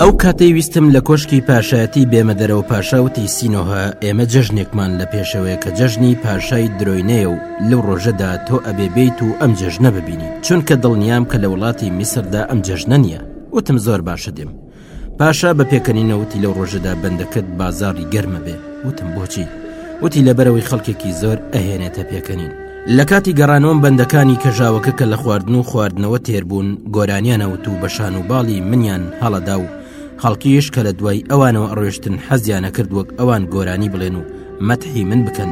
ئەو کاتەی ویستم لە کۆشکی پاشایەتی بێمە دەرەوە پاشا وتی سینۆها ئێمە جەژنێکمان لە پێشەوەیە کە جەژنی پاشای درۆینەیە و لەو ڕۆژەدا تۆ ئەبێ بیت و ئەم جەژنە ببینی چونکە دڵنیام کە لە وڵاتی میسردا ئەم جەژنە نییە وتم زۆر باشە دێم پاشا بە پێکەنینەوتی لەو ڕۆژەدا بەندەکەت بازاری گەرمە بێ وتم بۆچی وتی لەبەرەوەی خەڵکێکی زۆر ئەهێنێتە پێکەنین لە کاتی گەڕانەوەم بەندەکانی کەژاوەکە کە لە خواردن و خواردنەوە تێربوون گۆرانیان ئەوت و بەشان و باڵی منیان هەڵەدا و خەڵکیش کە لە دوای ئەوانەوە ئەڕۆشتن حەزیانە کرد وەک ئەوان گۆرانی بڵێن و مەتحی من بکەن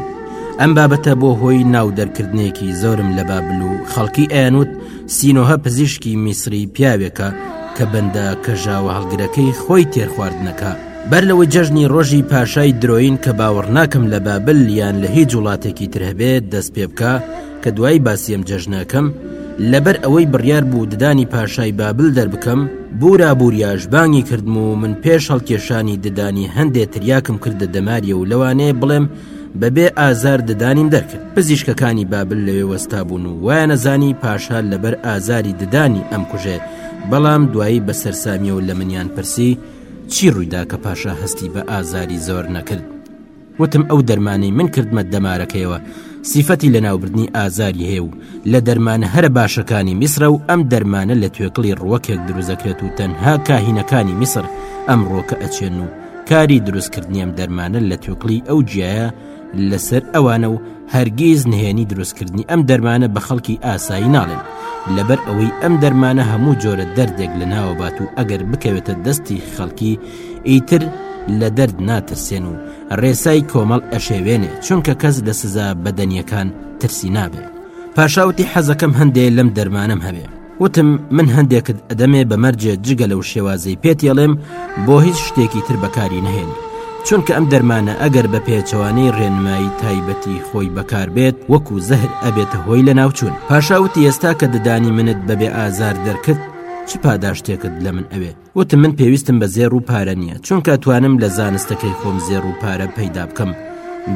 ئەم بابەتە بۆ هۆی ناو دەرکردنێکی زۆرم لە بابل و خەڵکی ئەیانوت سینۆهە پزیشکی میسری پیاوێکە کە بەندە کەژاوە هەڵگرەکەی خۆی تێرخواردنەکە بەر لەوەی جەژنی ڕۆژی پاشای درۆین کە باوەڕناکەم لە بابل یان لە هیچ وڵاتێکی تر هەبێت دەست پێ بکە کە دوای باسیەم جەژنەکەم لەبەر ئەوەی بڕیار بوو ددانی پاشای بابل دەربکەم بورا بوریاش بانگی کردم و من پێش هەڵکێشانی ددانی هەندێ تریاکم کردە دەماریە و لەوانەیە بڵێم بەبێ ئازار ددانیم دەرکرد پزیشکەکانی بابل لەوێ وەستا بوون و وایە نەزانی پاشا لەبەر ئازاری ددانی ئەم کوژێ بەڵام دوایی بە سەررسامیەوە لە منیان پرسی چی ڕوویدا کە پاشا هەستی بە ئازاری زۆر نەکرد؟ وتم ئەو دەرمانەی من کردمە دەمارەکەیەوە سیفەتی لەناوبردنی ئازاری هەیە و لە دەرمانە هەرە باشەکانی میسرە و ئەم دەرمانە لە توێکڵی ڕوەکێک دروزەکرێت و تەنها کاهینەکانی میسر ئەم ڕۆکە ئەچێن و کاری دروستکردنی ئەم دەرمانە لە توێکڵی ئەو جیایە لەسەر ئەوانە و هەرگیز نهێنی دروستکردنی ئەم دەرمانە بە خەڵکی ئاسایی ناڵێن لەبەر ئەوەی ئەم دەرمانە هەموو جۆرە دەردێک لە ناوەبات و ئەگەر بکەوێتە دەستی خەڵکی ئیتر لە دەرد ناترسێن و ڕێسای کۆمەڵ ئەشێوێنێ چونکە کەس لە سزا بەدەنیەکان ترسی نابێ پاشاوتی حەزەکەم هەندێ لەم دەرمانم هەبێ وتم، من هەندێکت ئەدەمێ بە مەرجێ جگە لەو شێوازەی پێتێڵێم بۆ هیچ شتێکی تر بەکاری نەهێنی، چونکە ئەم دەرمانە ئەگەر بە پێچەوانەی ڕێنمایی تایبەتی خۆی بەکار بێت وەکو زەهر ئەبێتە هۆی لەناوچوون. پاشا وتی، ئێستا کە ددانی منت بەبێ ئازار دەرکرد چ پاداشتێکت لە من ئەوێ؟ وتم من پێویستم بە زێڕ و پارە نییە چونکە توانم لە زانستەکەی خۆم زێڕ و پارە پەیدا بکەم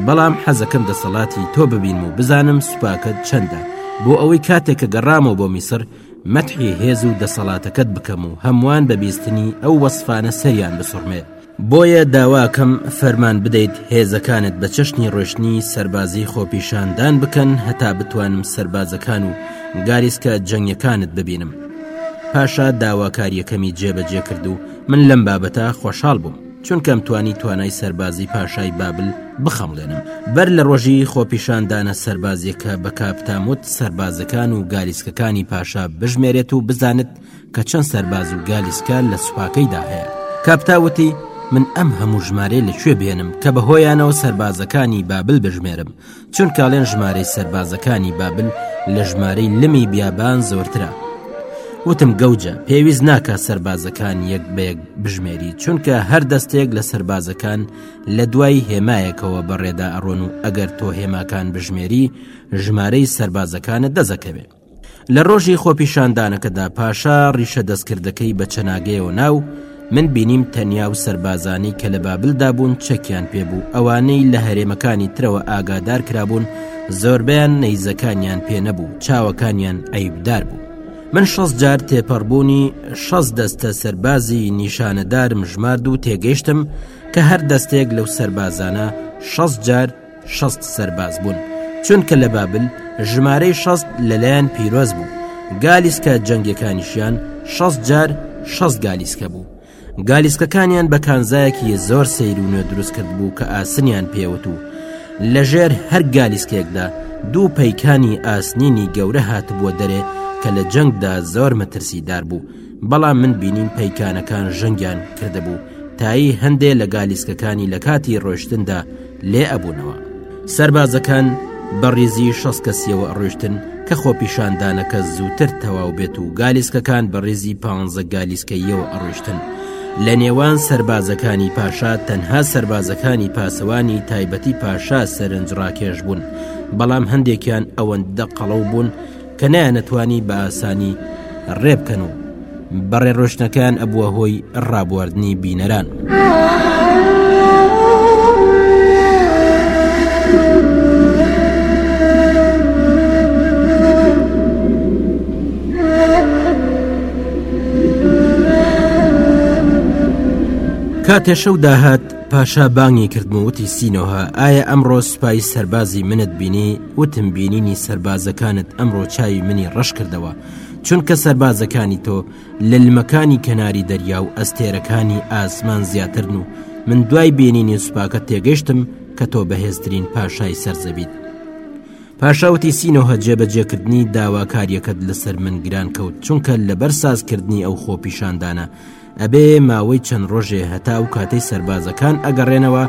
بەڵام حەزەکەم دەسەڵاتی تۆ ببینم و بزانم سوپاکەت چەندە بۆ ئەوەی کاتێک کە گەڕامەوە بۆ میسر مەتحی هێز و دەسەڵاتەکەت بکەم و هەمووان بە بیستنی ئەو وەسفانە سەریان بسڕمێ بۆیە داواکەم فەرمان بدەیت هێزەکانت بە چەشنی ڕۆشتنی سەربازی خۆپیشاندان بکەن هەتا بتوانم سەربازەکان و گاریسکە جەنگەکانت ببینم پاشا داواکاریەکەمی جێبەجێ کرد و من لەم بابەتە خۆشحال بووم چونکەم توانی توانای سەربازی پاشای بابل بخەمڵێنم بەر لە ڕۆژی خۆپیشاندانە سەربازیەکە بە کاپتاموت سەربازەکان و گاریسکەکانی پاشا بژمێرێت و بزانت کە چەند سەرباز و گالیسکە لە سوپاکەیدا هەیە کاپتا وتی من ئەم هەموو ژمارەی لەکوێ بێنم کە بەهۆیانەوە سربازەکانی بابل بژمێرم چون کاڵێن ژمارەی سربازەکانی بابل لە ژمارەی لمی بیابان زۆرترە وتم گەوجە پێویست ناکە سربازەکان یەک بەیەک بژمێری چونکە هەر دەستێک لە سربازەکان لە دوای هێمایەکەوە بەڕێدا ئەڕۆن و ئەگەر تۆ هێماکان بژمێری ژمارەی سربازەکانت دەزەکەوێت لە ڕۆژی خۆپیشاندانەکەدا پاشا ڕیشە دەستکردەکەی بە چەناگەیەوە ناو من بینیم تەنیا و سربازانی کە لە بابلدا بوون چەکیان پێبوو ئەوانەی لە هەرێمەکانی ترەوە ئاگادار کرابوون زۆربیان نەیزەکانیان پێ نەبوو چاوەکانیان عیبدار بوو من شەست جار تێپەڕبوونی شەست دەستە سەربازی نیشانەدارم ژمارد و تێگەیشتم کە هەر دەستێک لەو سەربازانە شەست جار شەست سەرباز بوون چونکە لە بابل ژمارەی شەست لەلایەن پیرۆز بوو گالیسکە جەنگەکانیشیان شەست جار شەست گالیسکە بوو گالیسکەکانیان بە کانزایەکی زۆر سیر و نوێ دروست کرد بوو کە ئاسنیان پێوت و لەژێر هەر گالیسکێکدا دوو پەیکانی ئاسنینی گەورە هاتبووە دەرێ کە لە جەنگدا زۆر مەترسیدار بوو بەڵام من بینیم پەیکانەکان ژەنگیان کردبوو تایی هەندێ لە گالیسکەکانی لە کاتی ڕۆشتندا لێ ئەبوونەوە سەربازەکان بەڕیزی شەست کەسیەوە ئەڕۆشتن کە خۆپیشاندانەکە زووتر تەواو بێت و گالیسکەکان بە ڕێزی پ گالیسکەیەوە ئەڕشتن لە نێوان سربازەکانی پاشا تەنها سربازەکانی پاسەوانی تایبەتی پاشا سەرنج ڕاکێش بوون بەڵام هەندێکیان ئەوەندە قەڵەو بوون کە نەیانەتوانی بە ئاسانی ڕێبکەن و بەڕێ ڕۆشنەکان ئەبووە هۆی ڕابواردنی بینەران. کاتێ شەو داهات پاشا بانگی کردم وتی سینۆها ئایا ئەمڕۆ سوپای سەربازی منت بینی وتم بینینی سەربازەکانت ئەمڕۆ چاوی منی ڕەش کردەوە چونکە سەربازەکانی تۆ لە لمەکانی کەناری دەریا و ئەستێرەکانی ئاسمان زیاترن و من دوای بینینی سوپاکە تێگەشتم کە تۆ بەهێزترین پاشای سەرزەبیت پاشاوتی سینۆهە جێبەجێکردنی داواکاریەکەت لەسەر من گران کەوت چونکە لەبەر سازکردنی ئەو خۆپیشاندانە ئەبێ ماوەی چەند ڕۆژێ هەتا ئەو کاتەی سەربازەکان ئەگەڕێنەوە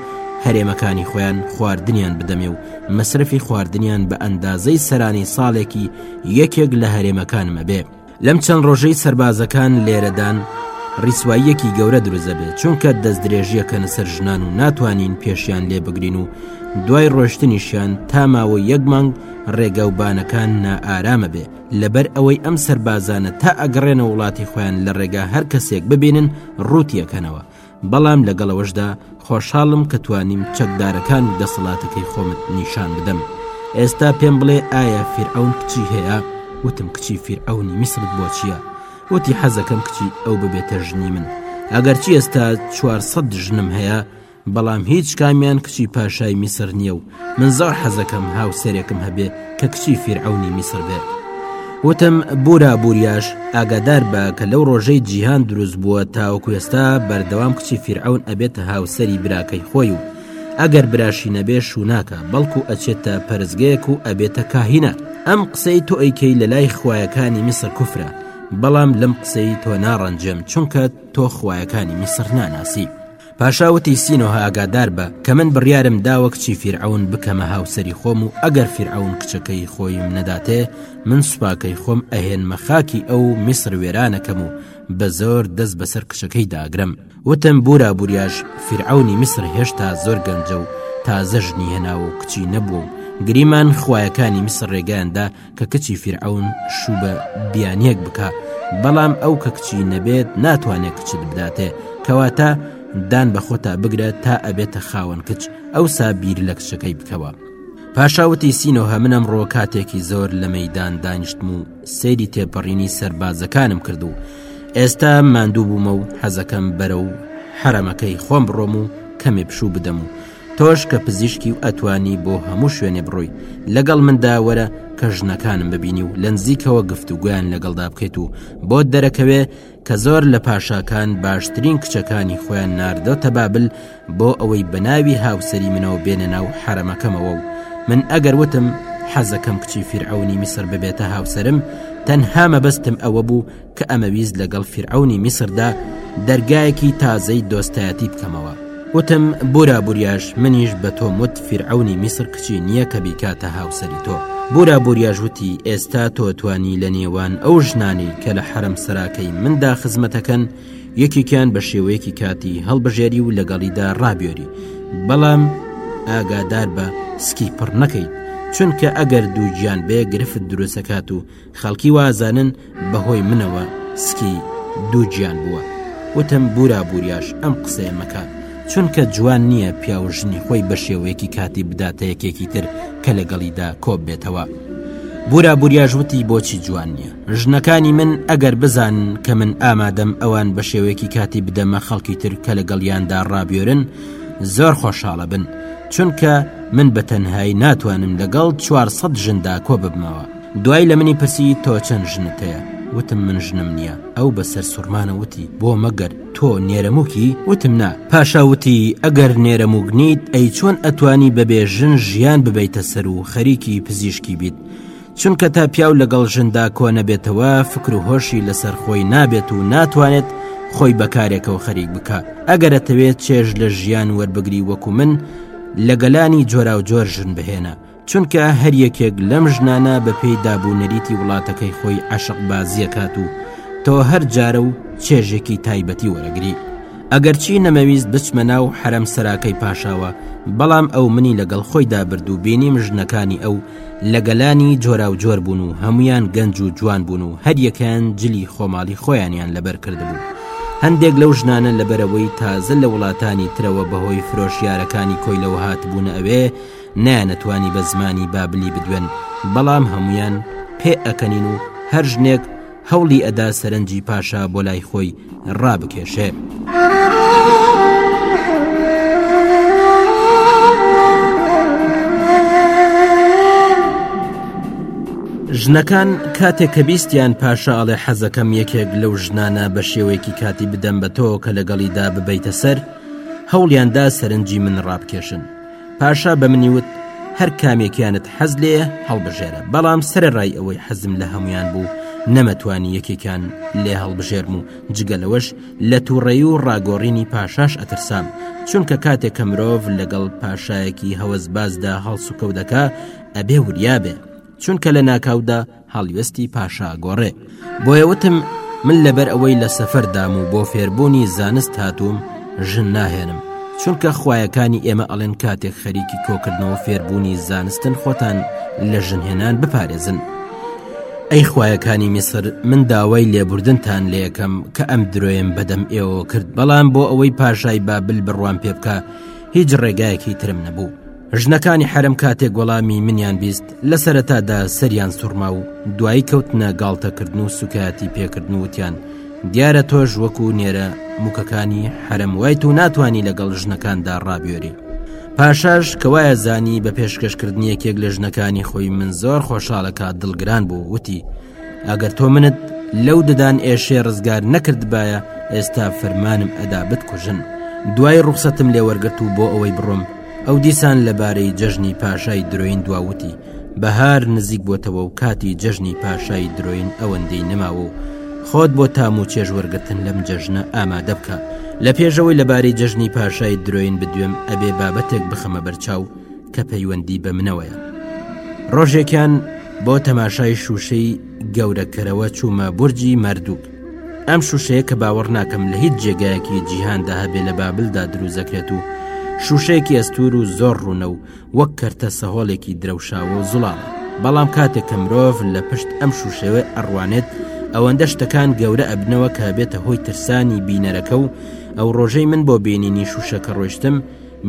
هەرێمەکانی خۆیان خواردنیان بدەمێ و مەسرفی خواردنیان بە ئەندازەی سەرانی ساڵێکی یەکێک لە هەرێمەکانمە بێ لەم چەند ڕۆژەی سەربازەکان لێرەدان ڕیسواییەکی گەورە دروزە بێت چونکە دەست درێژیەکەنە سەر ژنان و ناتوانین پێشیان لێ بگرین و دوای ڕۆشتنیشیان تا ماوە یەک مانگ ڕێگەوبانەکان نائارامە بێ لەبەر ئەوەی ئەم سەربازانە تا ئەگەڕێنە وڵاتی خۆیان لە ڕێگا هەر کەسێک ببینن ڕووتیەکەنەوە بەڵام لەگەڵەوەشدا خۆشحاڵم کە توانیم چەکدارەکان و دەسەڵاتەکەی خۆمت نیشان بدەم ئێستا پێم بڵێ ئایا فیرعون کچی هەیە وتم کچی فیرعونی میسرت بۆ چییە وتی حەزەکەم کچی ئەو ببێتە ژنی من ئەگەرچی ئێستا 400 ژنم هەیە بەڵام هیچ کامیان کچی پاشای میسر نییە و من زۆر حەزەکەم هاوسەرێکم هەبێ کە کچی فیرعونی میسر بێ وتم بورا بوریاش ئاگادار بە کە لەو ڕۆژەی جیهان دروست بووە تاوەکو ئێستا بەردەوام کچی فیرعون ئەبێتە هاوسەری براکەی خۆی و ئەگەر براشی نەبێ شووناکە بەڵکو ئەچێتە پەرزگەیەک و ئەبێتە کاهینە ئەم قسەی تۆ ئەیکەی لە لای خویەکانی میسر کوفرە بەڵام لەم قسەی تۆ ناڕەنجێم چونکە تۆ خویەکانی میسر ناناسی پاشا وتی سینۆهە ئاگادار بە کە من بڕیارم داوە کچی فیرعون بکەمە هاوسری خۆم و ئەگەر فیرعون کچەکەی خۆیم نەداتێ من سوپاکەی خۆم ئەهێنمە خاکی ئەو میسر وێرانەکەم و بە زۆر دەست بەسەر کچەکەی داگرم وتم بورا بوریاش فیرعونی میسر هێشتا زۆر گەنجە و تازە ژنی هێناوە و کچی نەبوو و گریمان خویەکانی میسر ڕێگەیاندا کە کچی فیرعون شوو بە بیانیەک بکە بەڵام ئەو کە کچی نەبێت ناتوانێت کچت بداتێ کەواتە دان بە خۆتا بگرە تا ئەبێتە خاوەن کچ ئەو سابیر لە کچەکەی بکەوە پاشاوتی سینۆهە منم ڕۆ کاتێکی زۆر لە مەدان دانیشتم و سەیری تێپەڕینی سربازەکانم کرد و ئێستا ماندوو بوومە و حەزەکەم بەرە و حرەمەکەی خۆم بڕۆم و کەمێ پشوو بدەم و تۆش کە پزیشکی و ئەتوانی بۆ هەموو شوێنێ بڕۆی لەگەڵ مندا وەرە کە ژنەکانم ببینی و لەنزیکەوە گفت و گویان لەگەڵدا بکەیت و بۆ دەرەکەوێ کە زۆر لە پاشاکان باشترین کچەکانی خۆیان ناردۆ تەبابل بۆ ئەوەی بەناوی هاوسری منەوە بێنە ناو حرەمەکەمەوە و من ئەگەر وتم حەزەکەم کچی فیرعونی میسر ببێتە هاوسرم تەنها مەبەستم ئەوە بوو کە ئەمەویست لەگەڵ فیرعونی میسردا دەرگایەکی تازەی دۆستایەتی بکەمەوە وتم بورا بوریاش منیش بە تۆمت فیرعونی میسر کچی نییە کە بیکاتە هاوسری تۆ بورا بوریاژوتی ئێستا تۆ توانی لە نێوان ئەو ژنانی کە لە حرم سەراکەی مندا خزمەتەکەن یەکێکیان بە شێوەیەکی کاتی هەڵبژێری و لەگەڵیدا ڕابێری بەڵام ئاگادار بە سکی پڕ نەکەیت چونکە ئەگەر دووگیان بێ گرفت دروستەکات و خەڵکی وازانن بەهۆی منەوە سکی دووگیان بووە وتم بورا بوریاش ئەم قسەیە مەکە چونکە جوان نییە پیا و ژنی خۆی بە شێوەیەکی کاتی بداتە یەکێکی تر کە لەگەڵیدا کۆب بێتەوە بورا بوریاش وتی بۆچی جوان نییە ژنەکانی من ئەگەر بزان کە من ئامادەم ئەوان بە شێوەیەکی کاتی بدەمە خەڵکی تر کە لەگەڵیاندا ڕابێرن زۆر خۆشحاڵە بن چونکە من بە تەنهایی ناتوانم لەگەڵ 400 ژندا کۆ ببمەوە دوای لە منی پرسی تۆ چەند ژنت هەیە؟ وتم من ژنم نییە ئەو بە سەرسوڕمانە وتی بۆ مەگەر تۆ نێرەمووکی وتم نا پاشا وتی ئەگەر نێرەمووک نیت ئەی چۆن ئەتوانی بەبێ ژن ژیان ببەیتە سەر و خەریکی پزیشکی بیت چونکە تا پیاو لەگەڵ ژندا کۆ نەبێتەوە فکر و هۆشی لەسەر خۆی نابێت و ناتوانێت خۆی بەکارێکەوە خەریک بکە ئەگەرەتەوێت چێژ لە ژیان وەربگری وەکو من لە گەلانی جۆراوجۆر ژن بهێنە چونکە هەر یەکێک لەم ژنانە بە پێی دابوونەریتی وڵاتەکەی خۆی عشق بازیەکات و تۆ هەر جارە و چێژێکی تایبەتی وەرەگری ئەگەرچی نەمەویست بچمە ناو حرەم سەراکەی پاشاوە بەڵام ئەو منی لەگەڵ خۆی دابرد و بینیم ژنەکانی ئەو لە گەلانی جۆرا و جۆر بوون و هەمویان گەنج و جوان بوون و هەریەکەیان جلی خۆماڵی خۆیانیان لەبەر کردبوو هەندێک لەو ژنانە لەبەرەوەی تازە لە وڵاتانی ترەوە بەهۆی فرۆشیارەکانی کۆیلەوە هاتبوونە ئەوێ نەیانەتوانی بە زمانی بابلی بدوێن بەڵام هەمویان پێ ئەکەنین و هەر ژنێک هەوڵی ئەدا سەرنجی پاشا بۆ لای خۆی ڕابکێشێ. ژنەکان کاتێک کە بیستیان پاشاڵێ حەزەکەم یەکێک لەو ژنانە بە شێوەیەکی کاتی بدەم بە تۆ کە لەگەڵیدا ببیتە سەر هەوڵیاندا سەرنجی من ڕابکێشن پاشا بە منی وت هەر کامێکیانت حەز لێ هەڵبژێرە بەڵام سەرڕای ئەوەی حەزم لە هەمویان بوو نەمەتوانی یەکێکان لێ هەڵبژێرم و جگە لەوەش لە تووڕێی و ڕاگۆڕینی پاشاش ئەترسام چونکە کاتێک کە مرۆڤ لەگەڵ پاشایەکی هەوەزبازدا هەڵسوکەوت دەکا ئەبێ وریابێ چونکە لە ناکاودا هەڵوێستی پاشا گۆڕێ. بۆیە وتم من لەبەر ئەوەی لە سەفەردام و بۆ فێربوونی زانست هاتووم ژن ناهێنم. چونکە خویەکانی ئێمە ئەڵێن کاتێک خەریکی کۆکردنەوە فێربوونی زانستن خۆتان لە ژنهێنان بپارێزن. ئەی خویەکانی میسر من داوای لێبوردنتان لە یەکەم کە ئەم درۆیم بەدەم ئێوە کرد بەڵام بۆ ئەوەی پاشای بابل بڕوان پێ بکە هیچ ڕێگایەکی ترم نەبوو. ژنەکانی حرم کاتێک وەڵامی منیان بیست لە سەرەتادا سەریان سوڕما و دوایی کەوتنە گاڵتەکردن و سوکایەتی پێکردن وتیان دیارە تۆش وەکو نێرە موکەکانی حرم وایت و ناتانی لەگەڵ ژنەکاندا ڕابێری پاشاش کەوایە زانی بە پێشکەشکردنی یەکێک لە ژنەکانی خۆی من زۆر خۆشحاڵەکە دڵگران بوو وتی ئەگەر تۆ منت لەو ددان ئێشێ ڕزگار نەکردبایە ئێستا فەرمانم ئەدا بتکوژن دوای ڕوخسەتم لێوەرگرت و بۆ ئەوەی بڕۆم ئەو دیسان لەبارەی جەژنی پاشای درۆین دوا وتی بەهار نزیک بۆتەوە و کاتی جەژنی پاشای درۆین ئەوەندەی نەماوە و خۆت بۆ تام و چێژ وەرگتن لەم جەژنە ئامادە بکە لە پێشەوەی لەبارەی جەژنی پاشای درۆین بدوێم ئەبێ بابەتێک بخەمە بەرچاو کە پەیوەندی بە منەوەیە ڕۆژێکیان بۆ تەماشای شووشەی گەورەکەرەوە چوومە بورجی مردووک ئەم شوشەیە کە باوەڕ ناکەم لە هیچ جێگایەکی جیهاندا هەبێ لە بابلدا دروزەکرێت و شوشەیەکی ئەستور و زۆر ڕوونە و وەک کەرتە سەهۆڵێکی درەوشاوە و زوڵام بەڵام کاتێک کە مرۆڤ لە پشت ئەم شوشەوە ئەڕوانێت ئەوەندە شتەکان گەورە ئەبنەوە کە بێتە هۆی ترسانی بینەرەکە و ئەو ڕۆژەی من بۆ بینینی شوشەکە ڕۆشتم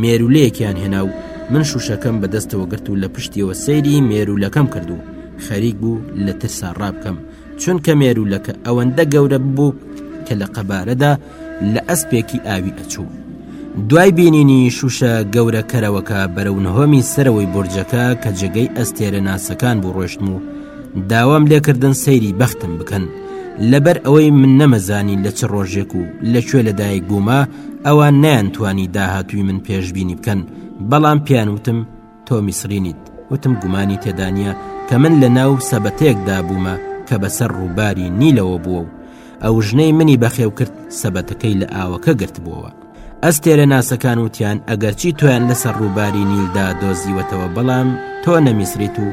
مێرولەیەکیان هێنا و من شوشەکەم بەدەستەوە گرت و لە پشتیەوە سەیری مێرولەکەم کردو خەریک بوو لە ترسا ڕابکەم چونکە مێروولەکە ئەوەندە گەورە بوو کە لە قەبارەدا لە ئەسپێکی ئاوی ئەچوو دوای بینینی شوشە گەورە کەرەوەکە بەرەو نهۆمی سەرەوەی بورجەکە کە جێگەی ئەستێرە ناسەکان بوو ڕۆشتم و داوام لێکردن سەیری بەختم بکەن لەبەر ئەوەی من نەمەزانی لە چ ڕۆژێک و لە کوێ لەدایک بوومە ئەوان نیان توانی داهاتووی من پێشببینی بکەن بەڵام پیان وتم تۆ میسری نیت وتم گومانی تێدانە کە من لە ناو سەبەتێکدا بوومە کە بەسەر ڕووباری نیلەوە بووە و ئەو ژنەی منی بەخێو کرد سەبەتەکەی لە ئاوەکە گرتبووەوە ئەستێرە ناسەکان وتیان ئەگەرچی تۆیان لەسەر ڕووباری نیلدا دۆزیوەتەوە بەڵام تۆ نەمیسریت و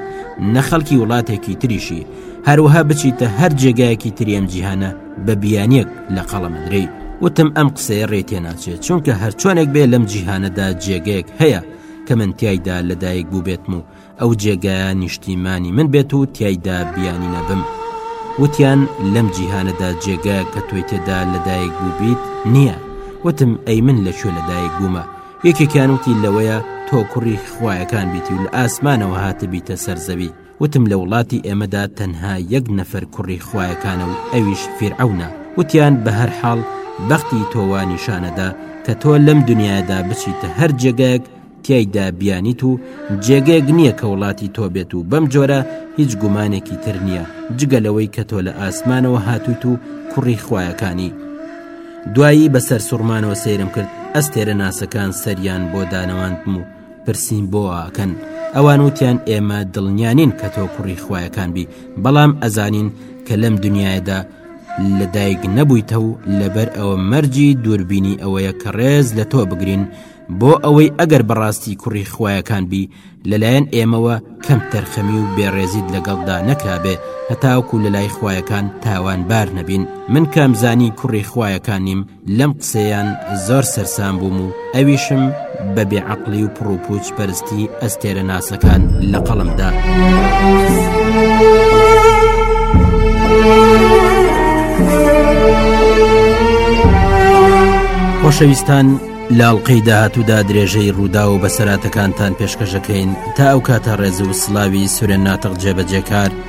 نەخەڵکی وڵاتێکی تریشی هەروها بچیتە هەر جێگایەکی تریەم جیهانە بە بیانیەک لە قەڵەمەدرەی وتم ئەم قسەیە ڕێ تێناچێت چونکە هەرچۆنێک بێ لەم جیهانەدا جێگەیەک هەیە کە من تایدا لەدایک بوو بێتم و ئەو جێگایە نیشتیمانی من بێت و تایدا بیانی نەبم وتیان لەم جیهانەدا جێگایە کە تۆی تێدا لەدایک بوو بیت نییە وتم ئەی من لە کوێ لەدایک بوومە یەکێکیان وتی لەوەیە تۆ کوڕی خویەکان بیتی و لە ئاسمانەوە هاتە بیتە سەرزەوی وتم لە وڵاتی ئێمەدا تەنها یەک نەفەر کوڕی خویەکانە و ئەویش فیرعەونە وتیان بە هەر حاڵ بەختی تۆوا نیشانەدا کە تۆ لەم دنیادا بچیتە هەر جێگایەک تایدا بیانیت و جێگەیەک نییە کە وڵاتی تۆ بێت و بەم جۆرە هیچ گومانێکی تر نییە جگە لەوەی کە تۆ لە ئاسمانەوە هاتوویت و کوڕی خویەکانی دوایی بەسەر سوڕمانەوە سەیرم کرد ئەستێرە ناسەکان سەریان بۆ دانەواندم و پرسیم بۆ ئاکەن ئەوان وتیان ئێمە دڵنیانین کە تۆ کوڕی خویەکان بی بەڵام ئەزانین کە لەم دنیادا لە دایک نەبوویتە و لەبەر ئەوە مەرجی دووربینی ئەوەیە کە ڕێز لە تۆ بگرین بۆ ئەوەی ئەگەر بەڕاستی کوڕی خویەکان بی لەلایەن ئێمەوە کەم تەرخەمی و بێڕێزیت لەگەڵدا نەکرابێ هەتاوکو لە لای خویەکان تاوان بار نەبین من کامزانی کوڕی خویەکان نیم لەم قسەیان زۆر سەرسام بووم و ئەویشم بە بێ عقلی و پڕوپوچ پەرستی ئەستێرە ناسەکان لە قەڵمدا. خۆشەویستان لاڵقەی داهاتوودا درێژەی ڕوودا و بەسەراتەکانتان پێشکەشەکەین تا ئەو کاتە ڕێز و سلاوی سورە ناتەق جێبەجێکار